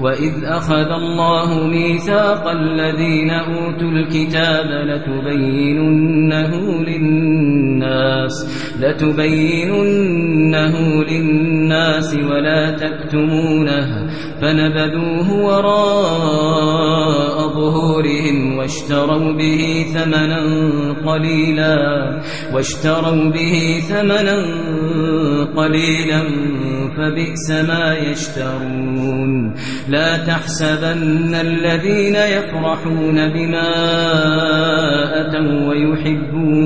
وإذ أخذ الله ميثاق الذين أوتوا الكتاب لتبيننه للناس لتبيننه للناس ولا تكتمونه فنبذوه وراء ظهورهم واشتروا به ثمنا قليلا واشتروا به ثمنا قليلا فبئس ما يشترون. لا تحسبن الذين يفرحون بما أتوا ويحبون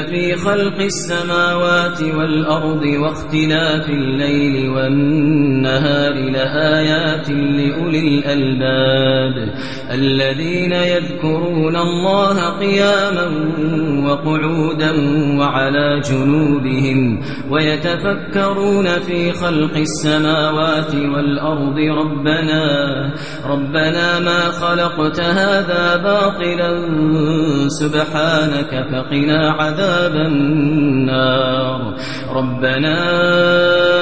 في خلق السماوات والأرض واختلاف الليل والنهار لآيات لأولي الألباب الذين يذكرون الله قياما وقعودا وعلى جنوبهم ويتفكرون في خلق السماوات والأرض ربنا ربنا ما خلقت هذا باطلا سبحانك فقنا عذاب النار ربنا